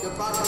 Goodbye.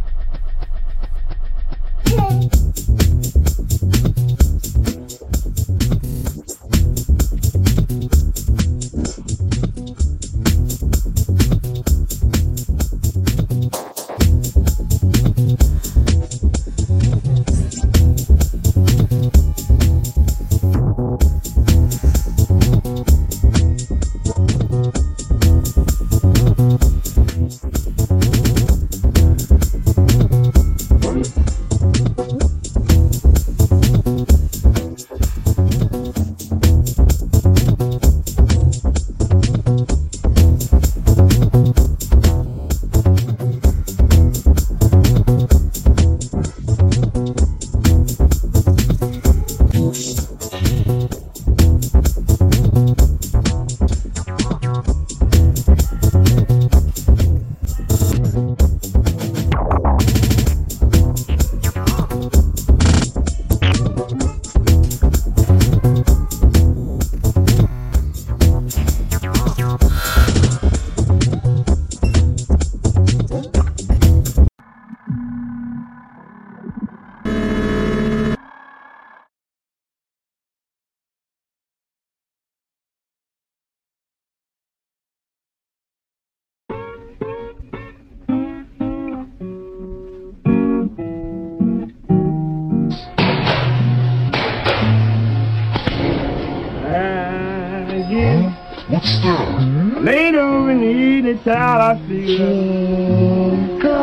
child, I see her.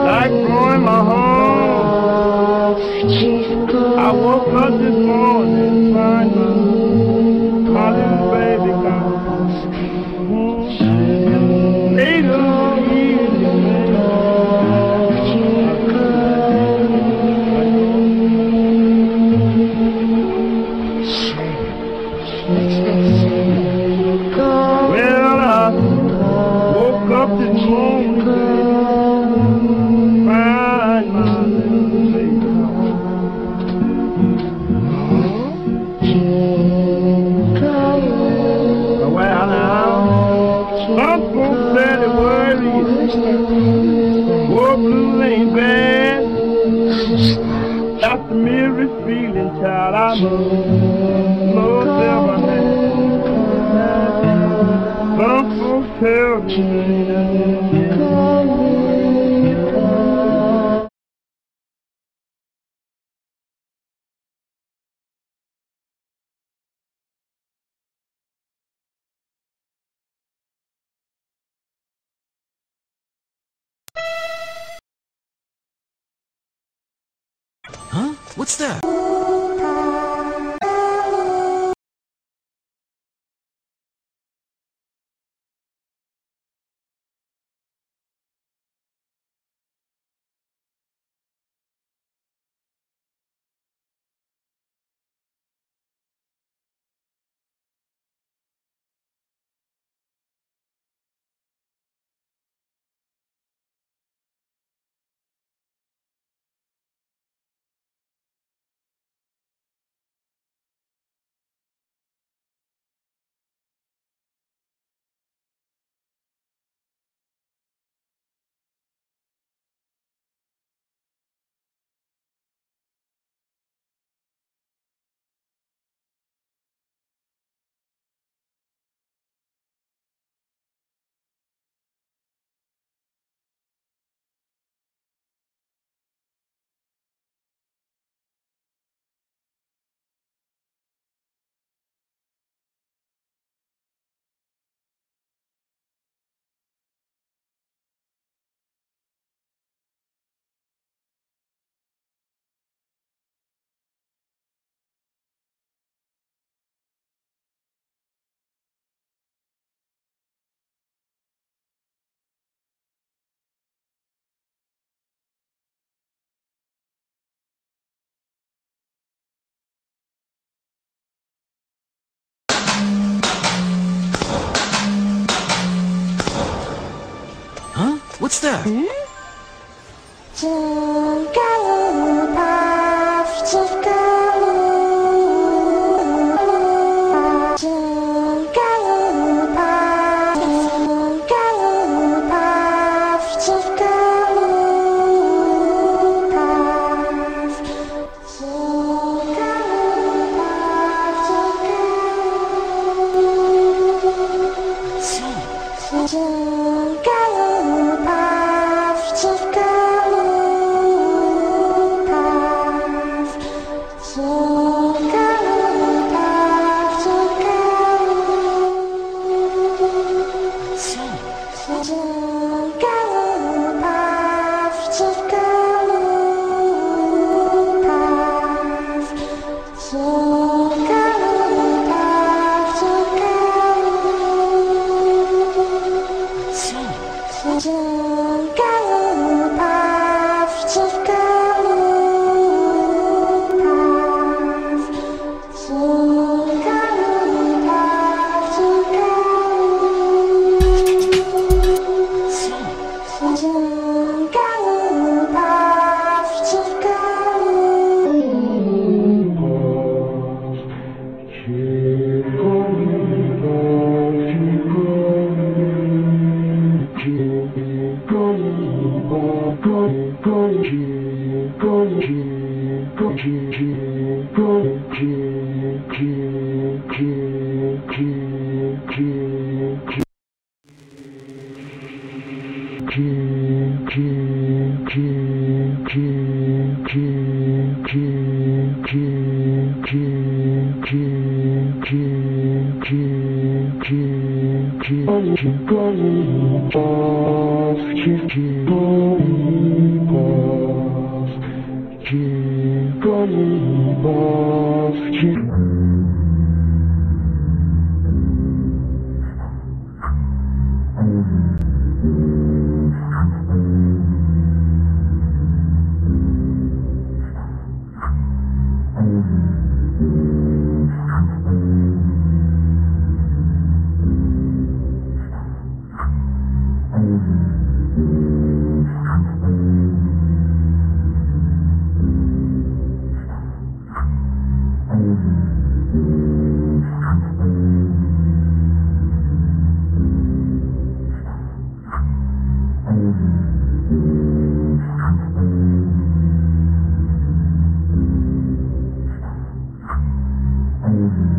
Like blowing my home. I woke up this morning, find close ever had. Some folks tell me. What's that? Hmm? Om Amen.